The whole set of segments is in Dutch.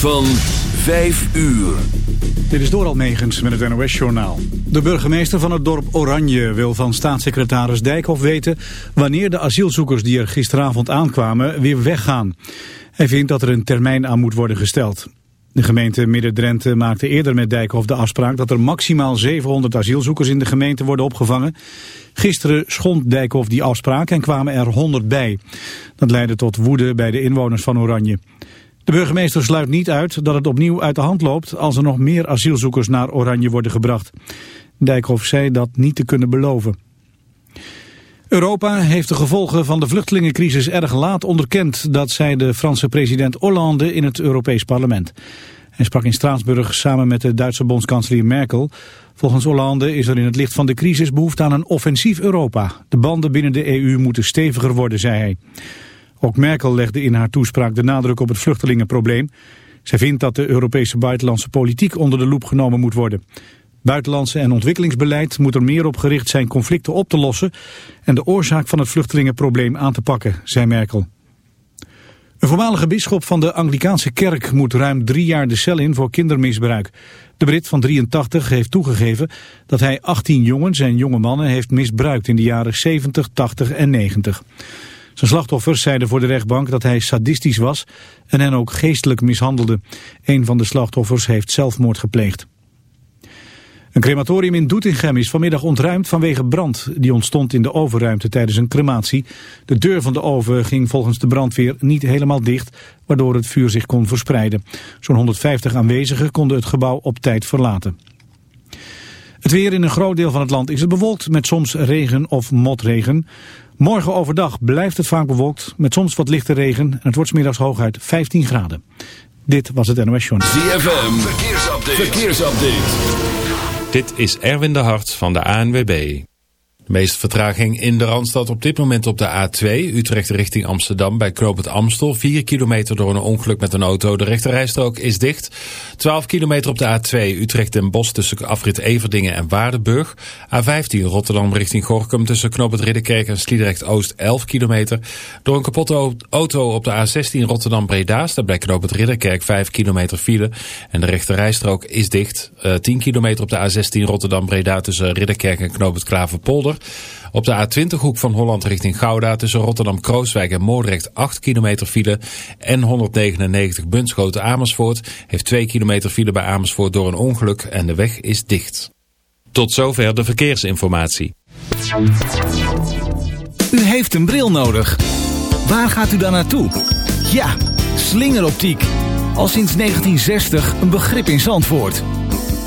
van 5 uur. Dit is Doral Megens met het NOS-journaal. De burgemeester van het dorp Oranje wil van staatssecretaris Dijkhoff weten... wanneer de asielzoekers die er gisteravond aankwamen weer weggaan. Hij vindt dat er een termijn aan moet worden gesteld. De gemeente Midden-Drenthe maakte eerder met Dijkhoff de afspraak... dat er maximaal 700 asielzoekers in de gemeente worden opgevangen. Gisteren schond Dijkhoff die afspraak en kwamen er 100 bij. Dat leidde tot woede bij de inwoners van Oranje. De burgemeester sluit niet uit dat het opnieuw uit de hand loopt... als er nog meer asielzoekers naar Oranje worden gebracht. Dijkhoff zei dat niet te kunnen beloven. Europa heeft de gevolgen van de vluchtelingencrisis erg laat onderkend. Dat zei de Franse president Hollande in het Europees Parlement. Hij sprak in Straatsburg samen met de Duitse bondskanselier Merkel. Volgens Hollande is er in het licht van de crisis behoefte aan een offensief Europa. De banden binnen de EU moeten steviger worden, zei hij. Ook Merkel legde in haar toespraak de nadruk op het vluchtelingenprobleem. Zij vindt dat de Europese buitenlandse politiek onder de loep genomen moet worden. Buitenlandse en ontwikkelingsbeleid moet er meer op gericht zijn conflicten op te lossen en de oorzaak van het vluchtelingenprobleem aan te pakken, zei Merkel. Een voormalige bisschop van de Anglikaanse kerk moet ruim drie jaar de cel in voor kindermisbruik. De Brit van 83 heeft toegegeven dat hij 18 jongens en jonge mannen heeft misbruikt in de jaren 70, 80 en 90. Zijn slachtoffers zeiden voor de rechtbank dat hij sadistisch was en hen ook geestelijk mishandelde. Een van de slachtoffers heeft zelfmoord gepleegd. Een crematorium in Doetinchem is vanmiddag ontruimd vanwege brand. Die ontstond in de ovenruimte tijdens een crematie. De deur van de oven ging volgens de brandweer niet helemaal dicht, waardoor het vuur zich kon verspreiden. Zo'n 150 aanwezigen konden het gebouw op tijd verlaten. Het weer in een groot deel van het land is het bewolkt met soms regen of motregen. Morgen overdag blijft het vaak bewolkt met soms wat lichte regen en het wordt middags hooguit 15 graden. Dit was het NOS Journal. ZFM, verkeersupdate. verkeersupdate. Dit is Erwin de Hart van de ANWB. De meeste vertraging in de Randstad op dit moment op de A2, Utrecht richting Amsterdam bij Knoop Amstel. 4 kilometer door een ongeluk met een auto. De rechterrijstrook is dicht. 12 kilometer op de A2, Utrecht en Bos tussen afrit Everdingen en Waardenburg. A15 Rotterdam richting Gorkum tussen Knoop het Ridderkerk en Sliedrecht Oost 11 kilometer. Door een kapotte auto op de A16 Rotterdam Breda staat bij Knoop het Ridderkerk 5 kilometer file. En de rechterrijstrook is dicht. Uh, 10 kilometer op de A16 Rotterdam Breda tussen Ridderkerk en Knoop het Klaverpolder. Op de A20 hoek van Holland richting Gouda tussen Rotterdam-Krooswijk en Moordrecht 8 kilometer file. En 199 Bunschoten Amersfoort heeft 2 kilometer file bij Amersfoort door een ongeluk en de weg is dicht. Tot zover de verkeersinformatie. U heeft een bril nodig. Waar gaat u dan naartoe? Ja, slingeroptiek. Al sinds 1960 een begrip in Zandvoort.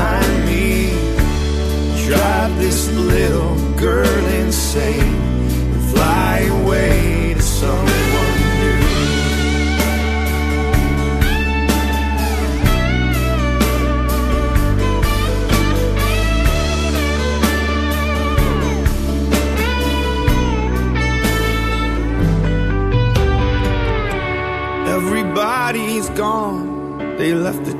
behind me drive this little girl insane and fly away to someone new. Everybody's gone. They left the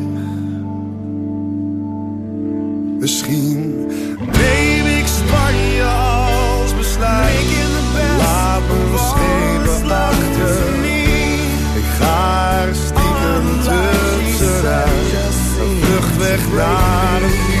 Weg naar een